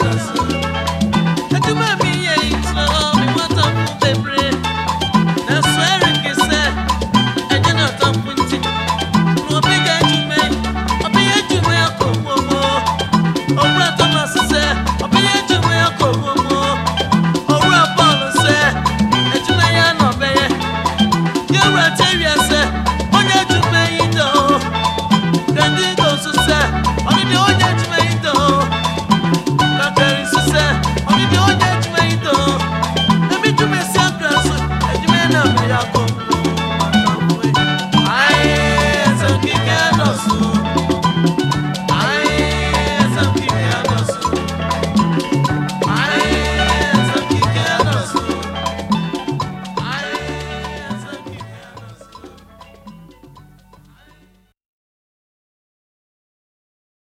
others.